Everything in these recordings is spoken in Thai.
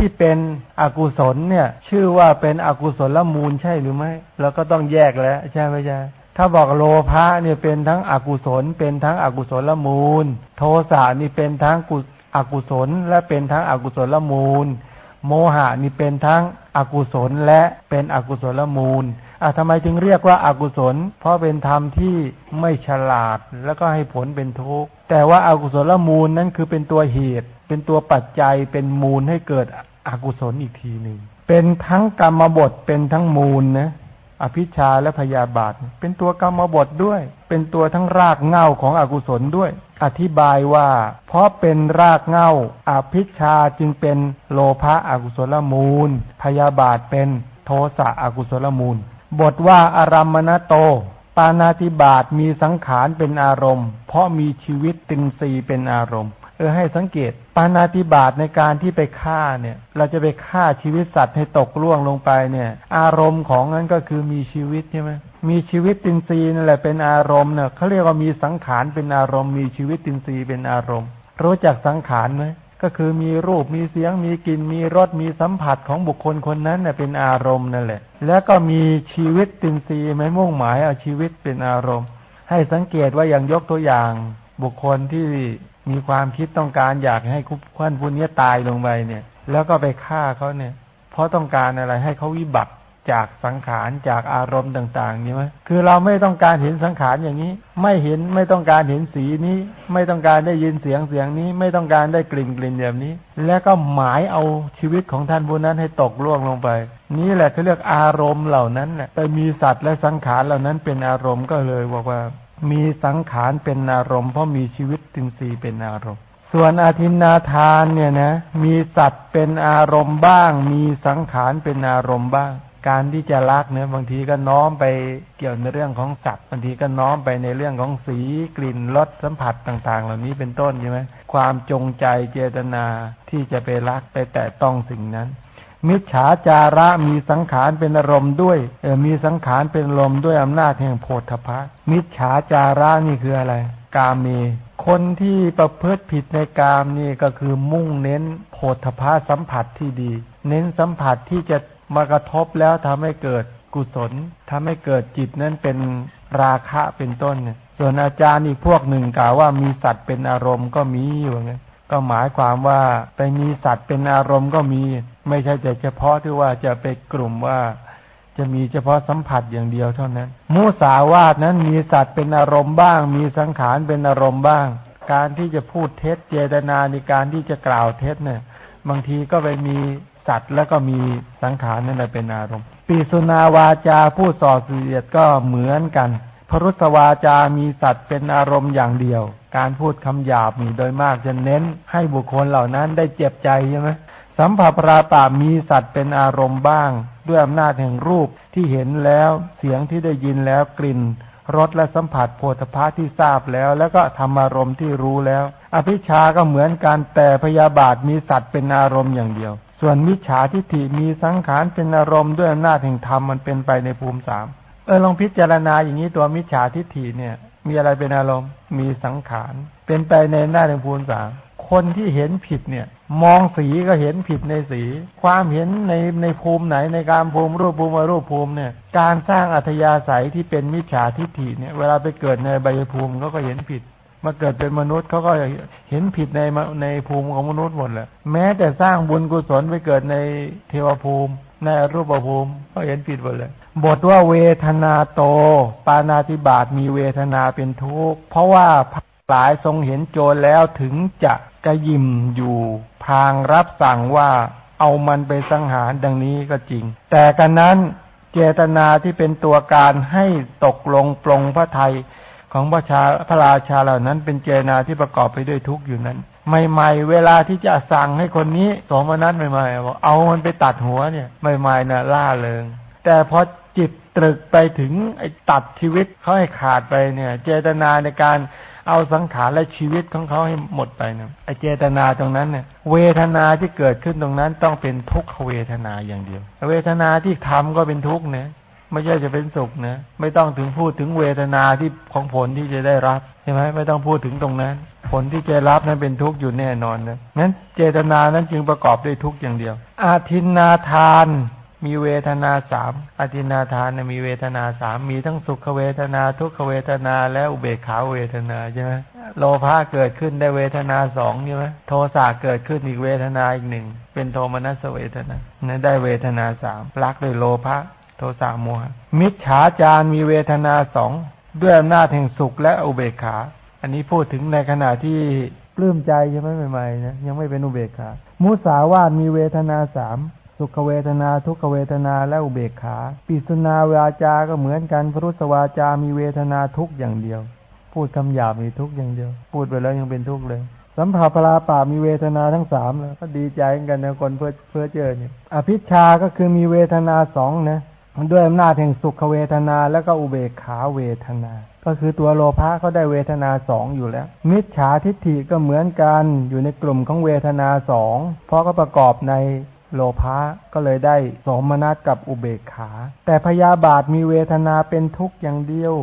ที่เป็นอกุศลเนี่ย ชื่อว่าเป็นอกุศลละมูลใช่หรือไม่เราก็ต้องแยกแล้วใช่ไหมใช่ถ้าบอกโลภะเนี่ยเป็นทั้งอกุศล เป็นทั้งอกุศลละมูล โทสะนี่เป็นทั้งกุอกุศล และเป็นทั้งอกุศลละมูล โมหะนี่เป็นทั้งอกุศลและเป็นอกุศลละมูลอะทำไมจึงเรียกว่าอากุศล เพราะเป็นธรรมที่ไม่ฉลาดแล้วก็ให้ผลเป็นทุกข์แต่ว่าอากุศลมูลนั้นคือเป็นตัวเหตุ เป็นตัวปัจจัยเป็นมูลให้เกิด อกุศลอีกทีหนึ่ง เป็นทั้งกรรมบทเป็นทั้งมูลนะอภิชาและพยาบาท เป็นตัวกรรมบทด้วย เป็นตัวทั้งรากเง่าของอกุศลด้วย อธิบายว่า เพราะเป็นรากเง่าอภิชาจึงเป็นโลภะอกุศลมูล พยาบาทเป็นโทสะอกุศลมูล บทว่าอารัมมณโต ปานาติบาตมีสังขารเป็นอารมณ์ เพราะมีชีวิตติงซีเป็นอารมณ์ เออให้สังเกตปานาติบาตในการที่ไปฆ่าเนี่ย เราจะไปฆ่าชีวิตสัตว์ให้ตกล่วงลงไปเนี่ย อารมณ์ของนั้นก็คือมีชีวิตใช่ไหมมีชีวิตตินซีนั่นแหละเป็นอารมณ์เนี่ยเขาเรียกว่ามีสังขารเป็นอารมณ์ มีชีวิตตินซีเป็นอารมณ์ รู้จักสังขารไหมก็คือมีรูปมีเสียงมีกลิ่นมีรสมีสัมผัสของบุคคลคนนั้นเน่ยเป็นอารมณ์นั่นแหละ แล้วก็มีชีวิตตินซีไม่มุ่งหมายเอาชีวิตเป็นอารมณ์ ให้สังเกตว่าอย่างยกตัวอย่าง บุคคลที่มีความคิดต้องการอยากให้คุปขันผู้นี้ตายลงไปเนี่ย แล้วก็ไปฆ่าเขาเนี่ย เพราะต้องการอะไรให้เขาวิบัติจากสังขารจากอารมณ์ต่างๆนี่ไหมคือเราไม่ต้องการเห็นสังขารอย่างนี้ ไม่เห็นไม่ต้องการเห็นสีนี้ ไม่ต้องการได้ยินเสียงเสียงนี้ ไม่ต้องการได้กลิ่นกลิ่นแบบนี้ แล้วก็หมายเอาชีวิตของท่านผู้นั้นให้ตกล่วงลงไป นี่แหละเขาเรียกอารมณ์เหล่านั้นแหละแต่มีสัตว์และสังขารเหล่านั้นเป็นอารมณ์ก็เลยบอกว่า มีสังขารเป็นอารมณ์เพราะมีชีวิตตินทรีย์เป็นอารมณ์ ส่วนอาทินนาทานเนี่ยนะ มีสัตว์เป็นอารมณ์บ้าง มีสังขารเป็นอารมณ์บ้าง การที่จะรักเนี่ยบางทีก็น้อมไปเกี่ยวในเรื่องของสัตว์บางทีก็น้อมไปในเรื่องของสีกลิ่นรสสัมผัสต่าง ๆ เหล่านี้เป็นต้นใช่ไหมความจงใจเจตนาที่จะไปรักไปแตะต้องสิ่งนั้น มิจฉาจาระมีสังขารเป็นอารมณ์ด้วยเออมีสังขารเป็นอารมณ์ด้วยอำนาจแห่งโพธพะมิจฉาจาระนี่คืออะไร กาเมคนที่ประพฤติผิดในกามนี่ก็คือมุ่งเน้นโพธพะสัมผัสที่ดี เน้นสัมผัสที่จะมากระทบแล้วทำให้เกิดกุศลทำให้เกิดจิตนั้นเป็นราคะเป็นต้นเนี่ยส่วนอาจารย์อีกพวกหนึ่งกล่าวว่ามีสัตว์เป็นอารมณ์ก็มีอยู่ไง ก็หมายความว่าไปมีสัตว์เป็นอารมณ์ก็มี ไม่ใช่แต่เฉพาะที่ว่าจะไปกลุ่มว่าจะมีเฉพาะสัมผัสอย่างเดียวเท่านั้น มุสาวาทนั้นมีสัตว์เป็นอารมณ์บ้าง มีสังขารเป็นอารมณ์บ้าง การที่จะพูดเท็จเจตนาในการที่จะกล่าวเท็จเนี่ย บางทีก็ไปมีสัตว์แล้วก็มีสังขารนั่นแหละเป็นอารมณ์ ปีสุนาวาจาผู้ส่อเสียดก็เหมือนกัน พรุสวาจามีสัตว์เป็นอารมณ์อย่างเดียว การพูดคำหยาบนี่โดยมากจะเน้นให้บุคคลเหล่านั้นได้เจ็บใจใช่ไหมสัมผัสปราปามีสัตว์เป็นอารมณ์บ้าง ด้วยอำนาจแห่งรูปที่เห็นแล้วเสียงที่ได้ยินแล้วกลิ่นรสและสัมผัสโพธภาที่ทราบแล้ว แล้วก็ธรรมารมณ์ที่รู้แล้ว อภิชาก็เหมือนกันแต่พยาบาทมีสัตว์เป็นอารมณ์อย่างเดียว ส่วนมิจฉาทิฏฐิมีสังขารเป็นอารมณ์ด้วยอำนาจแห่งธรรมมันเป็นไปในภูมิสาม เออลองพิจารณาอย่างนี้ตัวมิจฉาทิฏฐิเนี่ย มีอะไรเป็นอารมณ์ มีสังขาร เป็นไปในหน้าแห่งภูมิสามคนที่เห็นผิดเนี่ย มองสีก็เห็นผิดในสี ความเห็นในในภูมิไหนในการภูมิรูปภูมิรูปภูมิเนี่ย การสร้างอัธยาศัยที่เป็นมิจฉาทิฏฐิเนี่ย เวลาไปเกิดในใบภูมิเขาก็เห็นผิดมาเกิดเป็นมนุษย์เขาก็เห็นผิดในในภูมิของมนุษย์หมดแหละแม้แต่สร้างบุญกุศลไปเกิดในเทวภูมิ ในรูปภูมิก็เห็นผิดหมดเลย บทว่าเวทนาโต ปานาติบาตมีเวทนาเป็นทุกข์เพราะว่าหลายทรงเห็นโจรแล้วถึงจะกระยิมอยู่พางรับสั่งว่าเอามันไปสังหารดังนี้ก็จริง แต่กันนั้นเจตนาที่เป็นตัวการให้ตกลงปรงพระไทยของพระชาพระราชาเหล่านั้นเป็นเจตนาที่ประกอบไปด้วยทุกข์อยู่นั้น ใหม่ๆ เวลาที่จะสั่งให้คนนี้สมนัตใหม่ๆบอกเอามันไปตัดหัวเนี่ยใหม่ๆน่ะล่าเริง แต่พอจิตตรึกไปถึงไอ้ตัดชีวิตเขาให้ขาดไปเนี่ย เจตนาในการเอาสังขารและชีวิตของเขาให้หมดไปเนี่ยไอ้เจตนาตรงนั้นเนี่ย เวทนาที่เกิดขึ้นตรงนั้นต้องเป็นทุกขเวทนาอย่างเดียว เวทนาที่ทำก็เป็นทุกข์เนี่ยไม่ใช่จะเป็นสุขนะไม่ต้องถึงพูดถึงเวทนาที่ของผลที่จะได้รับใช่ไหมไม่ต้องพูดถึงตรงนั้น ผลที่จะรับนั้นเป็นทุกข์อยู่แน่นอนนะนั้นเจตนานั้นจึงประกอบด้วยทุกข์อย่างเดียว อาทินนาทานมีเวทนาสามอธินาทานมีเวทนาสามมีทั้งสุขเวทนาทุกขเวทนาและอุเบกขาเวทนาใช่ไหมโลภะเกิดขึ้นได้เวทนาสองใช่ไหมโทสะเกิดขึ้นอีกเวทนาอีกหนึ่งเป็นโทมนัสเวทนาได้เวทนาสามรักด้วยโลภะโทสะโมหะมิจฉาจารมีเวทนาสองด้วยอำนาจแห่งสุขและอุเบกขา อันนี้พูดถึงในขณะที่ปลื้มใจใช่ไหมใหม่ๆนะยังไม่เป็นอุเบกขา มุสาวาทมีเวทนาสามสุขเวทนาทุกขเวทนาและอุเบกขา ปิสุนาวาจา ก็เหมือนกันพรุสวาจามีเวทนาทุกอย่างเดียว พูดคำหยาบมีทุกอย่างเดียว พูดไปแล้วยังเป็นทุกข์เลย สัมผัสปลาป่ามีเวทนาทั้งสามแล้วก็ดีใจกันนะคนเพื่อเพื่อเจอเนี่ยอภิชาก็คือมีเวทนาสองนะด้วยอำนาจแห่งสุขเวทนาแล้วก็อุเบกขาเวทนา ก็คือตัวโลภะเขาได้เวทนาสองอยู่แล้ว มิจฉาทิฏฐิก็เหมือนกันอยู่ในกลุ่มของเวทนาสองเพราะก็ประกอบในโลภะก็เลยได้สมนัตกับอุเบกขา แต่พยาบาทมีเวทนาเป็นทุกข์อย่างเดียว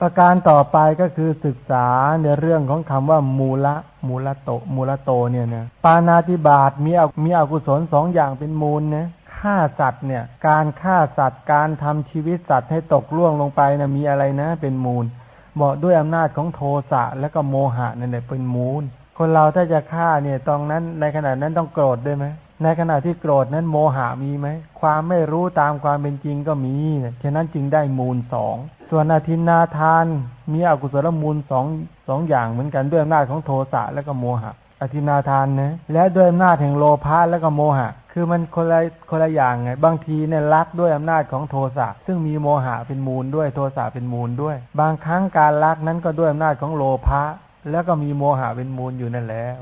ประการต่อไปก็คือศึกษาในเรื่องของคำว่ามูละมูละโตมูละโตเนี่ยนะปานาติบาตมีมีอกุศลสองอย่างเป็นมูลนะฆ่าสัตว์เนี่ย การฆ่าสัตว์การทำชีวิตสัตว์ให้ตกล่วงลงไปนะมีอะไรนะ เป็นมูล เหมาะด้วยอำนาจของโทสะและก็โมหะนั่นแหละเป็นมูล คนเราถ้าจะฆ่าเนี่ยตรงนั้นในขณะนั้นต้องโกรธด้วยไหมในขณะที่โกรธนั้นโมหะมีไหมความไม่รู้ตามความเป็นจริงก็มีฉะนั้นจึงได้มูลสองส่วนอธินาทานมีอกุศลมูลสองสองอย่างเหมือนกันด้วยอำนาจของโทสะและก็โมหะ อธินาทานนะและด้วยอำนาจแห่งโลภะและก็โมหะ คือมันคนละคนละอย่างไง บางทีเนี่ยรักด้วยอำนาจของโทสะซึ่งมีโมหะเป็นมูลด้วยโทสะเป็นมูลด้วย บางครั้งการรักนั้นก็ด้วยอำนาจของโลภะแล้วก็มีโมหะเป็นมูลอยู่นั่นแล้ว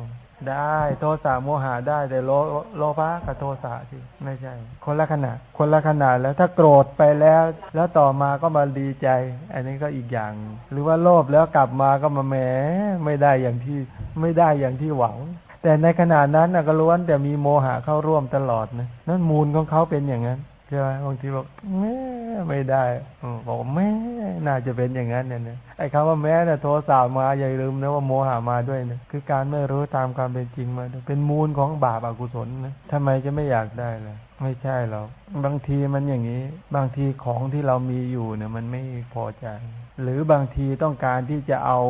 ได้โทสะโมหะได้แต่โลโลภะกับโทสะสิไม่ใช่ คนละขนาดคนละขนาดแล้วถ้าโกรธไปแล้ว แล้วต่อมาก็มาดีใจ อันนี้ก็อีกอย่าง หรือว่าโลภแล้วกลับมาก็มาแหมไม่ได้อย่างที่ไม่ได้อย่างที่หวัง แต่ในขณะนั้นก็ล้วนแต่มีโมหะเข้าร่วมตลอดนะนั่นมูลของเขาเป็นอย่างนั้นใช่ไหมบางทีบอกแม่ ไม่ได้บอกแม่น่าจะเป็นอย่างนั้นเนี่ยไอ้คำว่าแม่เนี่ยโทรศัพท์มาอย่าลืมนะว่าโมหะมาด้วยเนี่ยคือการไม่รู้ตามความเป็นจริงมาเป็นมูลของบาปอกุศลนะทำไมจะไม่อยากได้ล่ะไม่ใช่หรอกบางทีมันอย่างนี้ บางทีของที่เรามีอยู่เนี่ยมันไม่พอใจ หรือบางทีต้องการที่จะเอา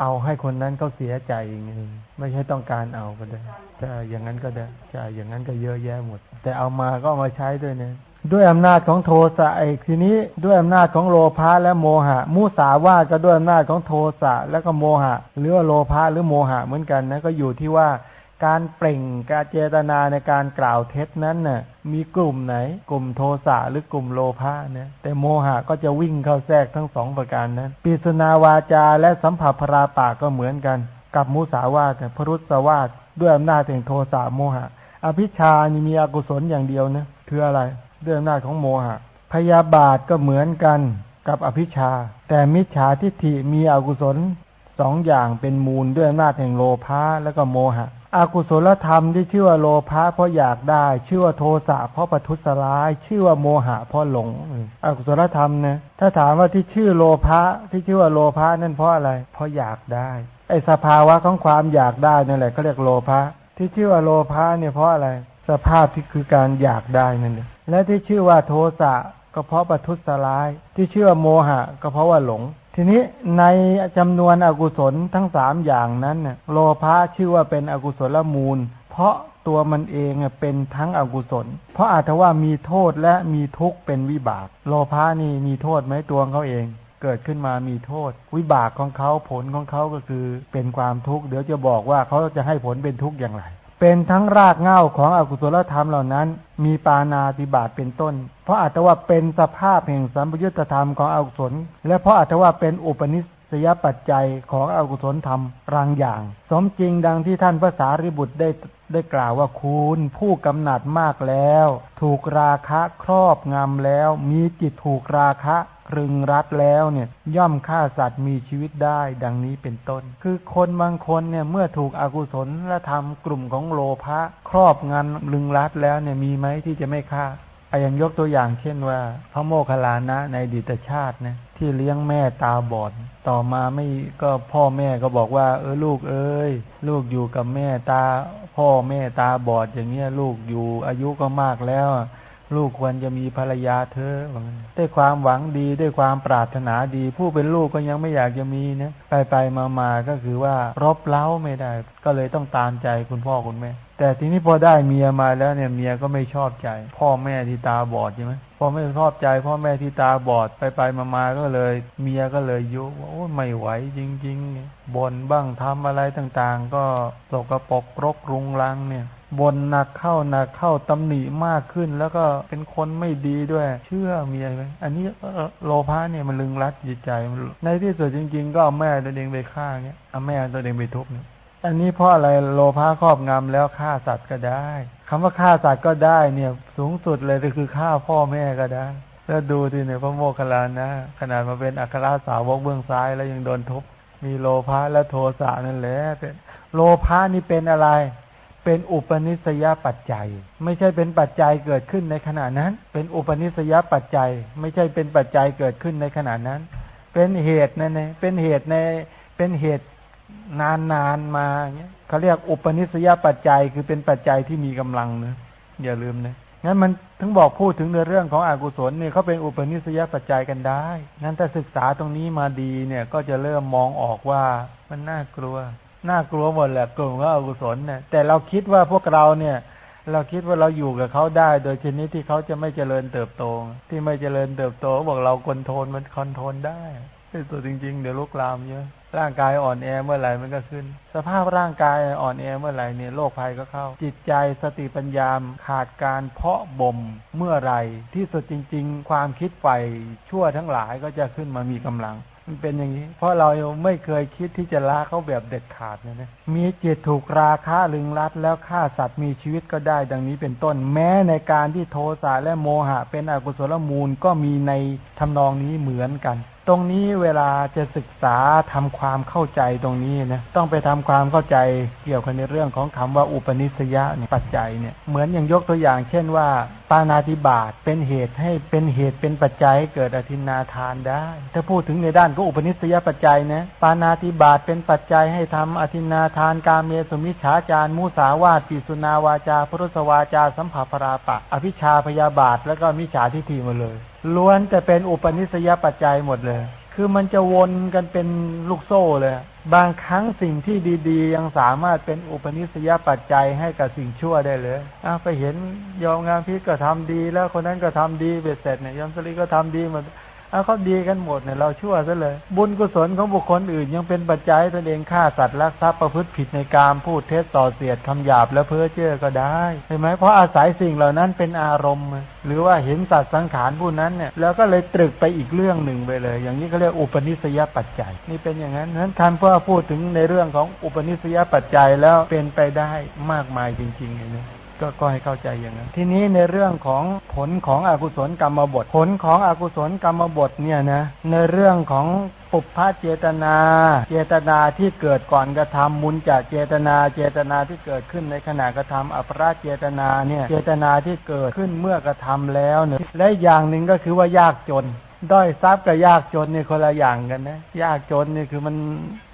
เอาให้คนนั้นเขาเสียใจอย่างนี้ไม่ใช่ต้องการเอาก็ได้ใช่อย่างนั้นก็ได้ใช่อย่างนั้นก็เยอะแยะหมด แต่เอามาก็เอามาใช้ด้วยเนี่ย ด้วยอำนาจของโทสะไอ้ทีนี้ด้วยอำนาจของโลภะและโมหะ มุสาวาก็ด้วยอำนาจของโทสะและก็โมหะ หรือว่าโลภะหรือโมหะเหมือนกันนะก็อยู่ที่ว่าการเปล่งการเจตนาในการกล่าวเท็จนั้นน่ะมีกลุ่มไหน กลุ่มโทสะหรือกลุ่มโลภะเนี่ยแต่โมหะก็จะวิ่งเข้าแทรกทั้งสองประการนั้นปิสนาวาจาและสัมผัสพราปากก็เหมือนกัน กับมุสาวาแต่พรุสวาด้วยอำนาจแห่งโทสะโมหะ อภิชานี่มีอกุศลอย่างเดียวนะคืออะไร ด้วยอำนาจของโมหะ พยาบาทก็เหมือนกันกับอภิชา แต่มิจฉาทิฏฐิมีอกุศลสองอย่างเป็นมูลด้วยอำนาจแห่งโลภะแล้วก็โมหะอากุศลธรรมที่ชื่อว่าโลภะเพราะอยากได้ ชื่อว่าโทสะเพราะประทุษร้าย ชื่อว่าโมหะเพราะหลงอกุศลธรรมนะถ้าถามว่าที่ชื่อโลภะที่ชื่อว่าโลภะนั่นเพราะอะไร เพราะอยากได้ ไอสภาวะของความอยากได้นั่นแหละเขาเรียกโลภะที่ชื่อว่าโลภะเนี่ยเพราะอะไร สภาพที่คือการอยากได้นั่นเอง และที่ชื่อว่าโทสะก็เพราะประทุษร้าย ที่ชื่อว่าโมหะ ก็เพราะว่าหลง ทีนี้ในจำนวนอกุศลทั้งสามอย่างนั้นโลภะชื่อว่าเป็นอกุศลมูล เพราะตัวมันเองเป็นทั้งอกุศล เพราะอาจจะว่ามีโทษและมีทุกข์เป็นวิบาก โลภะนี่มีโทษไหมตัวเขาเอง เกิดขึ้นมามีโทษ วิบากของเขาผลของเขาก็คือเป็นความทุกข์เดี๋ยวจะบอกว่าเขาจะให้ผลเป็นทุกข์อย่างไร เป็นทั้งรากเหง้าของอกุศลธรรมเหล่านั้น มีปานาติบาตเป็นต้น เพราะอาจจะว่าเป็นสภาพแห่งสัมปยุตธรรมของอกุศล และเพราะอาจจะว่าเป็นอุปนิสยปัจจัยของอกุศลธรรมรางอย่าง สมจริงดังที่ท่านพระสารีบุตรได้ ได้กล่าวว่าคุณผู้กำหนัดมากแล้ว ถูกราคะครอบงำแล้ว มีจิตถูกราคะรึงรัดแล้วเนี่ยย่อมฆ่าสัตว์มีชีวิตได้ดังนี้เป็นต้น คือคนบางคนเนี่ยเมื่อถูกอกุศลและทำกลุ่มของโลภะครอบงำรึงรัดแล้วเนี่ยมีไหมที่จะไม่ฆ่า อย่างยกตัวอย่างเช่นว่า พระโมคคัลลานะในดิตชาตินะที่เลี้ยงแม่ตาบอด ต่อมาไม่ก็พ่อแม่ก็บอกว่า เออลูกเอ้ยลูกอยู่กับแม่ตา พ่อแม่ตาบอดอย่างเงี้ย ลูกอยู่อายุก็มากแล้ว ลูกควรจะมีภรรยาเธอด้วยความหวังดีด้วยความปรารถนาดี ผู้เป็นลูกก็ยังไม่อยากจะมีนะไปไปมามาก็คือว่ารบเล้าไม่ได้ ก็เลยต้องตามใจคุณพ่อคุณแม่ แต่ทีนี้พอได้เมียมาแล้วเนี่ยเมียก็ไม่ชอบใจ พ่อแม่ที่ตาบอดใช่ไหมพอไม่ชอบใจพ่อแม่ที่ตาบอดไปไปมามาก็เลย เมียก็เลยยุว่าโอ้ไม่ไหวจริงๆบ่นบ้างทำอะไรต่างๆ ก็สกกระปกรกรุงรังเนี่ย บนหนักเข้าหนักเข้าตำหนิมากขึ้น แล้วก็เป็นคนไม่ดีด้วย เชื่อมียไรไหมอันนี้โลภะเนี่ยมันลึงรัดจิตใจในที่สุดจริง ๆ ก็เอาแม่ตัวเองไปฆ่าเงี้ยเอาแม่ตัวเองไปทุบเนี่ยอันนี้เพราะอะไรโลภะครอบงำแล้วฆ่าสัตว์ก็ได้คำว่าฆ่าสัตว์ก็ได้เนี่ย สูงสุดเลยก็คือฆ่าพ่อแม่ก็ได้ แล้วดูที่เนี่ยพระโมคคัลลานะขนาดมาเป็นอัครสาวกเบื้องซ้ายแล้วยังโดนทุบมีโลภะและโทสะนั่นแหละโลภะนี่เป็นอะไร เป็นอุปนิสยปัจจัย ไม่ใช่เป็นปัจจัยเกิดขึ้นในขณะนั้น เป็นอุปนิสยปัจจัย ไม่ใช่เป็นปัจจัยเกิดขึ้นในขณะนั้น เป็นเหตุในในเป็นเหตุในเป็นเหตุนานนานมาเงี้ยเขาเรียกอุปนิสยปัจจัยคือเป็นปัจจัยที่มีกำลังนะอย่าลืมนะงั้นมันถึงบอกพูดถึงในเรื่องของอกุศลเนี่ยเขาเป็นอุปนิสยปัจจัยกันได้งั้นถ้าศึกษาตรงนี้มาดีเนี่ยก็จะเริ่มมองออกว่ามันน่ากลัว น่ากลัวหมดแหละกลุ่มของอกุศลเนี่ยแต่เราคิดว่าพวกเราเนี่ย เราคิดว่าเราอยู่กับเขาได้ โดยชนิดที่เขาจะไม่เจริญเติบโต ที่ไม่เจริญเติบโตบอกเรา control มัน control ได้ที่สุดจริง ๆ เดี๋ยวลุกลามเยอะร่างกายอ่อนแอเมื่อไหร่มันก็ขึ้น สภาพร่างกายอ่อนแอเมื่อไหร่เนี่ยโรคภัยก็เข้า จิตใจสติปัญญาขาดการเพาะบ่มเมื่อไรที่สุดจริง ๆ ความคิดไฟชั่วทั้งหลายก็จะขึ้นมามีกำลัง มันเป็นอย่างนี้ เพราะเราไม่เคยคิดที่จะละเขาแบบเด็ดขาดเนี่ยนะมีจิตถูกราคะลึงรัดแล้วฆ่าสัตว์มีชีวิตก็ได้ดังนี้เป็นต้น แม้ในการที่โทสะและโมหะ เป็นอกุศลมูลก็มีในทำนองนี้เหมือนกัน ตรงนี้เวลาจะศึกษาทำความเข้าใจตรงนี้นะต้องไปทำความเข้าใจเกี่ยวกับในเรื่องของคำว่าอุปนิสยะเนี่ยปัจจัยเนี่ยเหมือนอย่างยกตัวอย่าง เช่นว่าปานาติบาตเป็นเหตุให้เป็นเหตุเป็นปัจจัยให้เกิดอธินาทานได้ ถ้าพูดถึงในด้านก็อุปนิสยปัจจัยนะปานาติบาตเป็นปัจจัยให้ทำอธินาทานการเมสุมิชฌาจารมุสาวาติสุนาวาจาพุทธวาจา สัมภาปราปะ อภิชาพยาบาทแล้วก็มิจฉาทิฏฐิหมดเลย ล้วนแต่เป็นอุปนิสัยปัจจัยหมดเลย คือมันจะวนกันเป็นลูกโซ่เลย บางครั้งสิ่งที่ดีๆ ยังสามารถเป็นอุปนิสัยปัจจัยให้กับสิ่งชั่วได้เลยอไปเห็นยอมงานพิษก็ทำดี แล้วคนนั้นก็ทำดีเบ็ดเสร็จเนี่ยยอมสลีก็ทำดีหมด เอาเขาดีกันหมดเนี่ยเราชั่วซะเลย บุญกุศลของบุคคลอื่น ยังเป็นปัจจัยตนเองฆ่าสัตว์ลักทรัพย์ประพฤติผิดในการพูดเท็จต่อเสียดคำหยาบและเพ้อเจ้อก็ได้ใช่ไหมเพราะอาศัยสิ่งเหล่านั้นเป็นอารมณ์ หรือว่าเห็นสัตว์สังขารผู้นั้นเนี่ยแล้วก็เลยตรึกไปอีกเรื่องหนึ่งไปเลย อย่างนี้เขาเรียกอุปนิสัยปัจจัย นี่เป็นอย่างนั้นนั้นท่านเพื่อพูดถึงในเรื่องของอุปนิสัยปัจจัยแล้วเป็นไปได้มากมายจริงๆเลย ก็ก็ให้เข้าใจอย่างนั้น ทีนี้ในเรื่องของผลของอกุศลกรรมบท ผลของอกุศลกรรมบทเนี่ยนะในเรื่องของปุพพะเจตนา เจตนาที่เกิดก่อนกระทำมุนจากเจตนาเจตนาที่เกิดขึ้นในขณะกระทำอัปราเจตนาเนี่ยเจตนาที่เกิดขึ้นเมื่อกระทำแล้วเนี่ยและอย่างหนึ่งก็คือว่ายากจนด้อยทรัพย์กับยากจนนี่คนละอย่างกันนะ ยากจนนี่คือมัน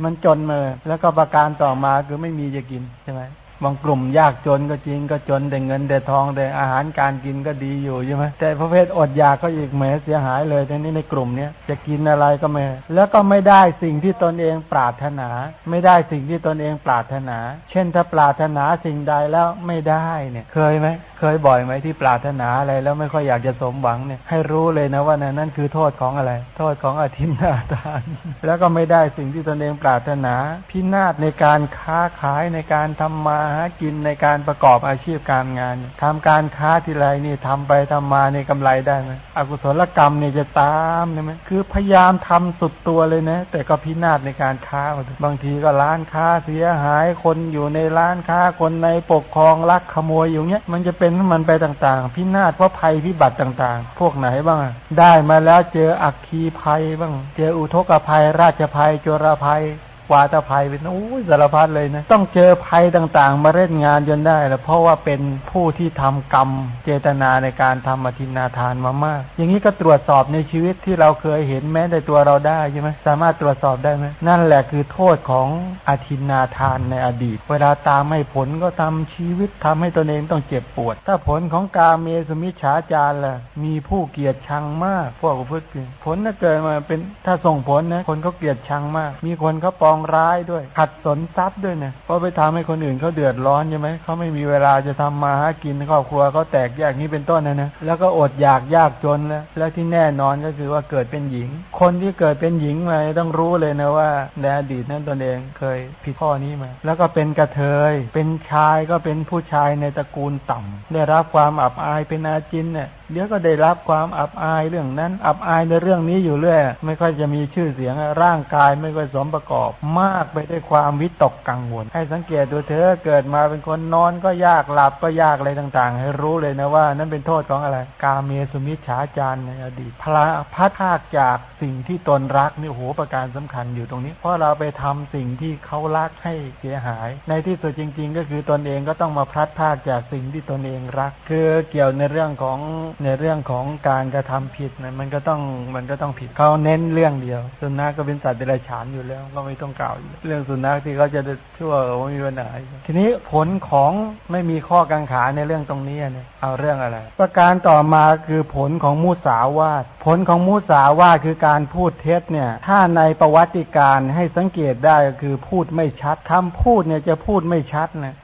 มันจนมาแล้วก็ประการต่อมาคือไม่มีจะกินใช่ไหม บางกลุ่มยากจนก็จริงก็จนแต่เงินแต่ทองแต่อาหารการกินก็ดีอยู่ใช่ไหมแต่ประเภทอดอยากก็อีกแหมเสียหายเลยแต่นี้ในกลุ่มเนี้ยจะกินอะไรก็ไม่แล้วก็ไม่ได้สิ่งที่ตนเองปรารถนา ไม่ได้สิ่งที่ตนเองปรารถนา เช่นถ้าปรารถนาสิ่งใดแล้วไม่ได้เนี่ย เคยไหมเคยบ่อยไหมที่ปรารถนาอะไรแล้วไม่ค่อยอยากจะสมหวังเนี่ยให้รู้เลยนะว่านั่นคือโทษของอะไร โทษของอธินาทาน แล้วก็ไม่ได้สิ่งที่ตนเองปรารถนา พินาศในการค้าขายในการทำมาหหากินในการประกอบอาชีพการงานทำการค้าทีไรนี่ทำไปทำมาในกำไรได้ไหมอกุศลกรรมเนี่ยจะตามใช่ไหมคือพยายามทำสุดตัวเลยนะ แต่ก็พินาศในการค้า บางทีก็ร้านค้าเสียหายคนอยู่ในร้านค้าคนในปกครองลักขโมยอยู่เนี้ยมันจะเป็นมันไปต่างๆ พินาศเพราะภัยพิบัติต่างๆ พวกไหนบ้าง ได้มาแล้วเจออักคีภัยบ้าง เจออุทกภัย ราชภัยโจรภัย วาตภัยเป็นโอ้สารพัดเลยนะต้องเจอภัยต่างๆ มาเล่นงานจนได้แล้วเพราะว่าเป็นผู้ที่ทำกรรมเจตนาในการทำอธินาทานมามาก อย่างนี้ก็ตรวจสอบในชีวิตที่เราเคยเห็นแม้ในตัวเราได้ใช่ไหมสามารถตรวจสอบได้ไหมนั่นแหละคือโทษของอธินาทานในอดีต เวลาตามให้ผลก็ทำชีวิตทำให้ตนเองต้องเจ็บปวด ถ้าผลของกาเมสมิชฌาจารล่ะ มีผู้เกลียดชังมากพวกพุทธผลถ้าเกิดมาเป็นถ้าส่งผลนะคนเขาเกลียดชังมาก มีคนเขาปองร้ายด้วย ขัดสนทรัพย์ด้วยนะเพราะไปทำให้คนอื่นเขาเดือดร้อนใช่ไหมเขาไม่มีเวลาจะทำมาหากินครอบครัวเขาแตกแยกนี้เป็นต้นนะนะแล้วก็อดอยากยากจนแล้วแล้วที่แน่นอนก็คือว่าเกิดเป็นหญิง คนที่เกิดเป็นหญิงมาต้องรู้เลยนะว่าในอดีตนั้นตนเองเคยผิดข้อนี้มา แล้วก็เป็นกระเทย เป็นชายก็เป็นผู้ชายในตระกูลต่ำได้รับความอับอายเป็นอาจินเนี่ย เดี๋ยวก็ได้รับความอับอายเรื่องนั้น อับอายในเรื่องนี้อยู่เรื่อยไม่ค่อยจะมีชื่อเสียงร่างกายไม่ค่อยสมประกอบ มากไปด้วยความวิตกกังวล ให้สังเกตดูเธอเกิดมาเป็นคนนอนก็ยากหลับก็ยากอะไรต่างๆ ให้รู้เลยนะว่า นั่นเป็นโทษของอะไร กาเมสุมิชฌาจารในอดีตพระพัดภาคจากสิ่งที่ตนรักนี่โหประการสำคัญอยู่ตรงนี้ เพราะเราไปทำสิ่งที่เขารักให้เสียหาย ในที่สุดจริง ๆ ก็คือตนเองก็ต้องมาพลัดพากจากสิ่งที่ตนเองรัก คือเกี่ยวในเรื่องของในเรื่องของการกระทำผิดนะมันก็ต้องมันก็ต้องผิดเขาเน้นเรื่องเดียว สุนัขก็เป็นสัตว์เดรัจฉานอยู่แล้ว ก็ไม่ต้องกล่าวเรื่องสุนัขที่เขาจะชั่วไม่มีปัญหาทีนี้ผลของไม่มีข้อกังขาในเรื่องตรงนี้เนี่ยเอาเรื่องอะไร ประการต่อมาคือผลของมุสาวาทผลของมุสาวาคือการพูดเท็จเนี่ย ถ้าในประวัติการให้สังเกตได้ก็คือพูดไม่ชัดคำพูดเนี่ยจะพูดไม่ชัดนะ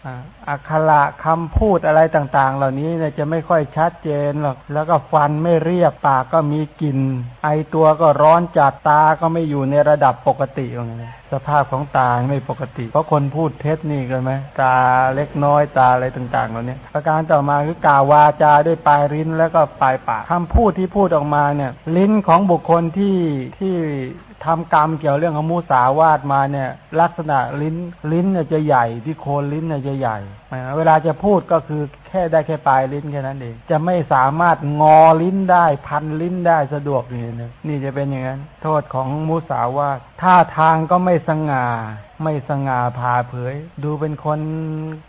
อักขระคำพูดอะไรต่างๆ เหล่านี้เนี่ยจะไม่ค่อยชัดเจนหรอกแล้วก็ฟันไม่เรียบปากก็มีกลิ่นไอตัวก็ร้อนจัดตาก็ไม่อยู่ในระดับปกติอย่างนี้ สภาพของตาไม่ปกติ เพราะคนพูดเท็จนี่กันไหมตาเล็กน้อยตาอะไรต่างๆเหล่านี้ประการต่อมาคือกล่าววาจาด้วยปลายลิ้นแล้วก็ปลายปากคำพูดที่พูดออกมาเนี่ย ลิ้นของบุคคลที่ที่ทำกรรมเกี่ยวเรื่องของมูสาวาดมาเนี่ย ลักษณะลิ้นลิ้นเนี่ยจะใหญ่ที่โคนลิ้นเนี่ยจะใหญ่ เวลาจะพูดก็คือแค่ได้แค่ปลายลิ้นแค่นั้นเองจะไม่สามารถงอลิ้นได้พันลิ้นได้สะดวกนี่นะนี่จะเป็นอย่างนั้นโทษของมูสาวาดท่าทางก็ไม่สง่า ไม่สง่าผ่าเผย ดูเป็นคน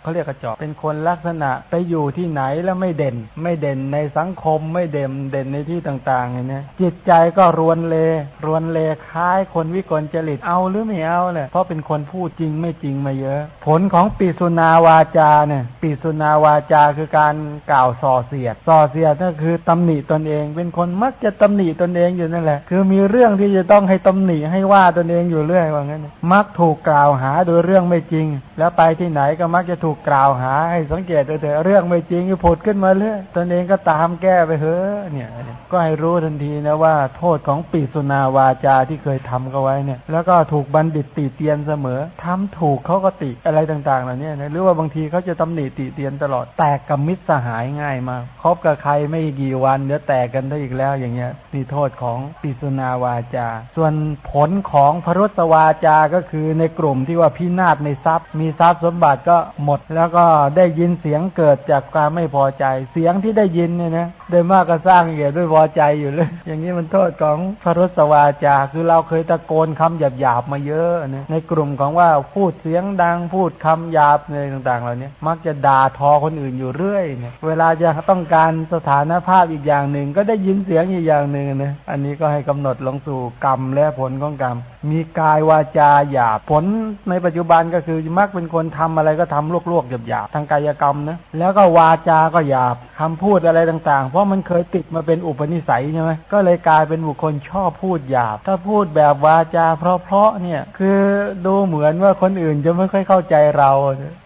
เขาเรียกกระจอกเป็นคนลักษณะไปอยู่ที่ไหนแล้วไม่เด่น ไม่เด่นในสังคมไม่เด่นเด่นในที่ต่างๆอย่างนี้จิตใจก็รวนเล รวนเลคล้ายคนวิกลจริตเอาหรือไม่เอาเนี่ยเพราะเป็นคนพูดจริงไม่จริงมาเยอะ ผลของปีสุนาวาจาเนี่ยปีสุนาวาจาคือการกล่าวส่อเสียด ส่อเสียดก็คือตำหนิตนเอง เป็นคนมักจะตำหนิตนเองอยู่นั่นแหละ คือมีเรื่องที่จะต้องให้ตำหนิให้ว่าตนเองอยู่เรื่อยว่างั้น มักถูกกล่าวหาโดยเรื่องไม่จริง แล้วไปที่ไหนก็มักจะถูกกล่าวหา ให้สังเกตเถอะเรื่องไม่จริงก็ผุดขึ้นมาเรื่อยตนเองก็ตามแก้ไปเฮ้อเนี่ย ก็ให้รู้ทันทีนะว่า โทษของปีสุนาวาจาที่เคยทำกันไว้เนี่ย แล้วก็ถูกบัณฑิตตีเตียนเสมอทำถูกเขาก็ติอะไรต่างๆเหล่านี้นะหรือว่าบางทีเขาจะตำหนิติเตียนตลอดแตกกับมิตรสหายง่ายมากคบกับใครไม่กี่วันเดี๋ยวแตกกันได้อีกแล้วอย่างเงี้ยนี่โทษของปีสุนาวาจา ส่วนผลของพรุสวาจาก็คือในกลุ่มที่ว่าพินาศในทรัพย์ มีทรัพย์สมบัติก็หมด แล้วก็ได้ยินเสียงเกิดจากการไม่พอใจ เสียงที่ได้ยินเนี่ยนะโดยมากก็สร้างเหตุด้วยพอใจอยู่เลย อย่างนี้มันโทษของพรุสวาจา คือเราเคยตะโกนคำหยาบๆมาเยอะนะในกลุ่มของว่าพูดเสียงดังพูดคำหยาบอะไรต่างๆเหล่านี้มักจะด่าทอคนอื่นอยู่เรื่อยเนี่ยเวลาจะต้องการสถานภาพอีกอย่างหนึ่ง ก็ได้ยินเสียงอีกอย่างหนึ่งนะอันนี้ก็ให้กำหนดลงสู่กรรมและผลของกรรมมีกายวาจาหยาบผลในปัจจุบันก็คือมักเป็นคนทำอะไรก็ทำลวกๆหยาบๆทางกายกรรมนะแล้วก็วาจาก็หยาบคำพูดอะไรต่าง ๆ เพราะมันเคยติดมาเป็นอุปนิสัยใช่ไหมก็เลยกลายเป็นบุคคลชอบพูดหยาบ ถ้าพูดแบบวาจาเพราะๆเนี่ยคือดูเหมือนว่าคนอื่นจะไม่ค่อยเข้าใจเรา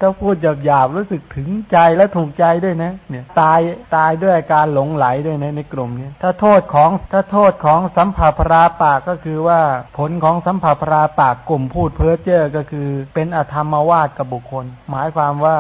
ถ้าพูดหยาบๆรู้สึกถึงใจและถูกใจด้วยนะเนี่ยตายตายด้วยการหลงไหลด้วยนะในกลุ่มนี้ถ้าโทษของถ้าโทษของสัมผัสพราปากก็คือว่าผลของสัมผัสพราปากกลุ่มพูดเพ้อเจ้อก็คือ เป็นอธรรมวาดกับบุคคล หมายความว่า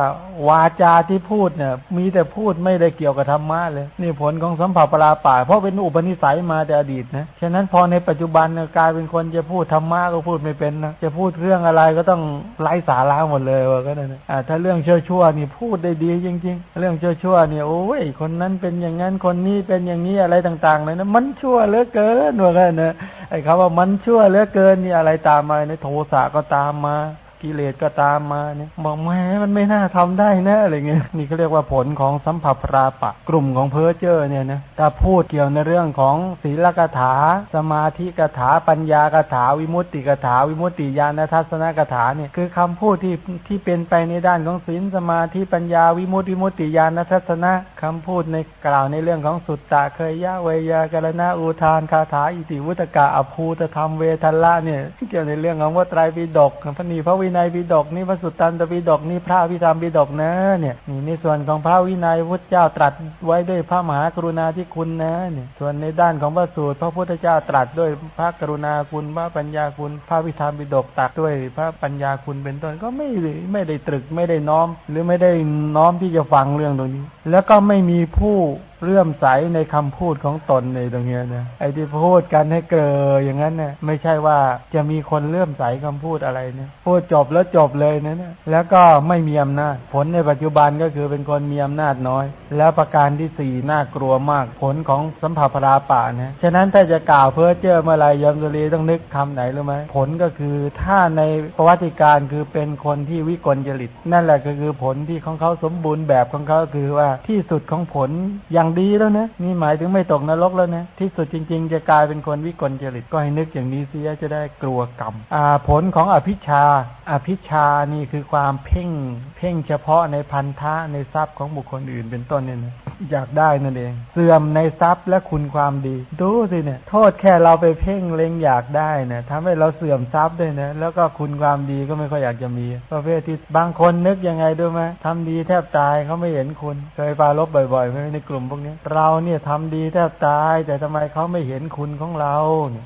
วาจาที่พูดเนี่ยมีแต่พูดไม่ได้เกี่ยวกับธรรมะเลย นี่ผลของสัมผัสปราป่าเพราะเป็นอุปนิสัยมาแต่อดีตนะฉะนั้นพอในปัจจุบันกลายเป็นคนจะพูดธรรมะก็พูดไม่เป็นนะจะพูดเรื่องอะไรก็ต้องไร้สาระหมดเลยว่าก็ได้นะอ่าถ้าเรื่องเชั่วชั่วนี่พูดได้ดีจริง ๆ เรื่องเชั่วชั่วเนี่ยโอ้ยคนนั้นเป็นอย่างนั้นคนนี้เป็นอย่างนี้อะไรต่างๆเลยนะมันชั่วเหลือเกินว่ากันนะไอ้คำว่ามันชั่วเหลือเกินนี่อะไรตามมาในโทสะก็ตามมา กิเลสก็ตามมาเนี่ยบอกแหมมันไม่น่าทำได้นะอะไรเงี้ยนี่เขาเรียกว่าผลของสัมผัสปราปะ กลุ่มของเพอเจอร์เนี่ยนะถ้าพูดเกี่ยวในเรื่องของศีลกถา สมาธิกถาปัญญากถาวิมุตติกถาวิมุตติญาณทัศนกถาเนี่ยคือคำพูดที่ที่เป็นไปในด้านของศีลสมาธิปัญญาวิมุตติวิมุตติญาณทัศนะคำพูดในกล่าวในเรื่องของสุตตะเคยยะเวยากรณะอุทานคาถาอิติวุตกะอภูตธรรมเวทัลละเนี่ยเกี่ยวในเรื่องของว่าไตรปิฎกพระนีพระวินัยปิฎกนี่พระสุตตันตปิฎกนี่พระวิธรรมปิฎกนะเนี่ยนี่ในส่วนของพระวินัยพุทธเจ้าตรัสไว้ด้วยพระมหากรุณาธิคุณนะเนี่ยส่วนในด้านของพระสูตร พระพุทธเจ้าตรัสด้วยพระกรุณาคุณพระปัญญาคุณ พระวิธรรมปิฎกตักด้วยพระปัญญาคุณเป็นต้นก็ไม่ไม่ได้ตรึกไม่ได้น้อม หรือไม่ได้น้อมที่จะฟังเรื่องตรงนี้ แล้วก็ไม่มีผู้ เลื่อมใสในคำพูดของตนในตรงนี้นะไอ้ที่พูดกันให้เกลออย่างนั้นเนี่ยไม่ใช่ว่าจะมีคนเลื่อมใสคำพูดอะไรเนี่ยพูดจบแล้วจบเลยนะเนี่ยแล้วก็ไม่มีอำนาจ ผลในปัจจุบันก็คือเป็นคนมีอำนาจน้อย แล้วประการที่สี่น่ากลัวมากผลของสัมผัสพราป่านะฉะนั้นถ้าจะกล่าวเพื่อเจอเมื่อไรยมสุรีต้องนึกคำไหนรู้ไหมผลก็คือถ้าในประวัติการคือเป็นคนที่วิกลจริต นั่นแหละก็คือผลที่ของเขาสมบูรณ์แบบของเขาคือว่าที่สุดของผลย่างดีแล้วนะนี่หมายถึงไม่ตกนรกแล้วนะที่สุดจริง ๆ จะกลายเป็นคนวิกลจริตก็ให้นึกอย่างนี้เสียจะได้กลัวกรรมอ่าผลของอภิชา อภิชานี่คือความเพ่ง เพ่งเฉพาะในพันธะในทรัพย์ของบุคคลอื่นเป็นต้นเนี่ยนะอยากได้นั่นเอง เสื่อมในทรัพย์และคุณความดี ดูสิเนี่ย โทษแค่เราไปเพ่งเล็งอยากได้เนี่ยทำให้เราเสื่อมทรัพย์ด้วยนะแล้วก็คุณความดีก็ไม่ค่อยอยากจะมี ประเภทที่บางคนนึกยังไงด้วยไหมทำดีแทบตายเขาไม่เห็นคุณเคยปาลบบ่อยๆไหมในกลุ่มพวกนี้ เราเนี่ยทำดีแทบตาย แต่ทำไมเขาไม่เห็นคุณของเรา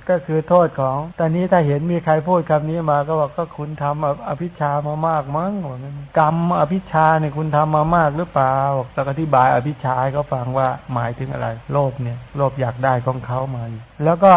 ก็คือโทษของ ตอนนี้ถ้าเห็นมีใครพูดคำนี้มาก็บอกก็คุณทำอภิชามามากมั้งกรรมอภิชาเนี่ยคุณทำมามากหรือเปล่าแล้วอธิบายอภิชาให้เขาฟังว่าหมายถึงอะไร โลภเนี่ยโลภอยากได้ของเขามาแล้วก็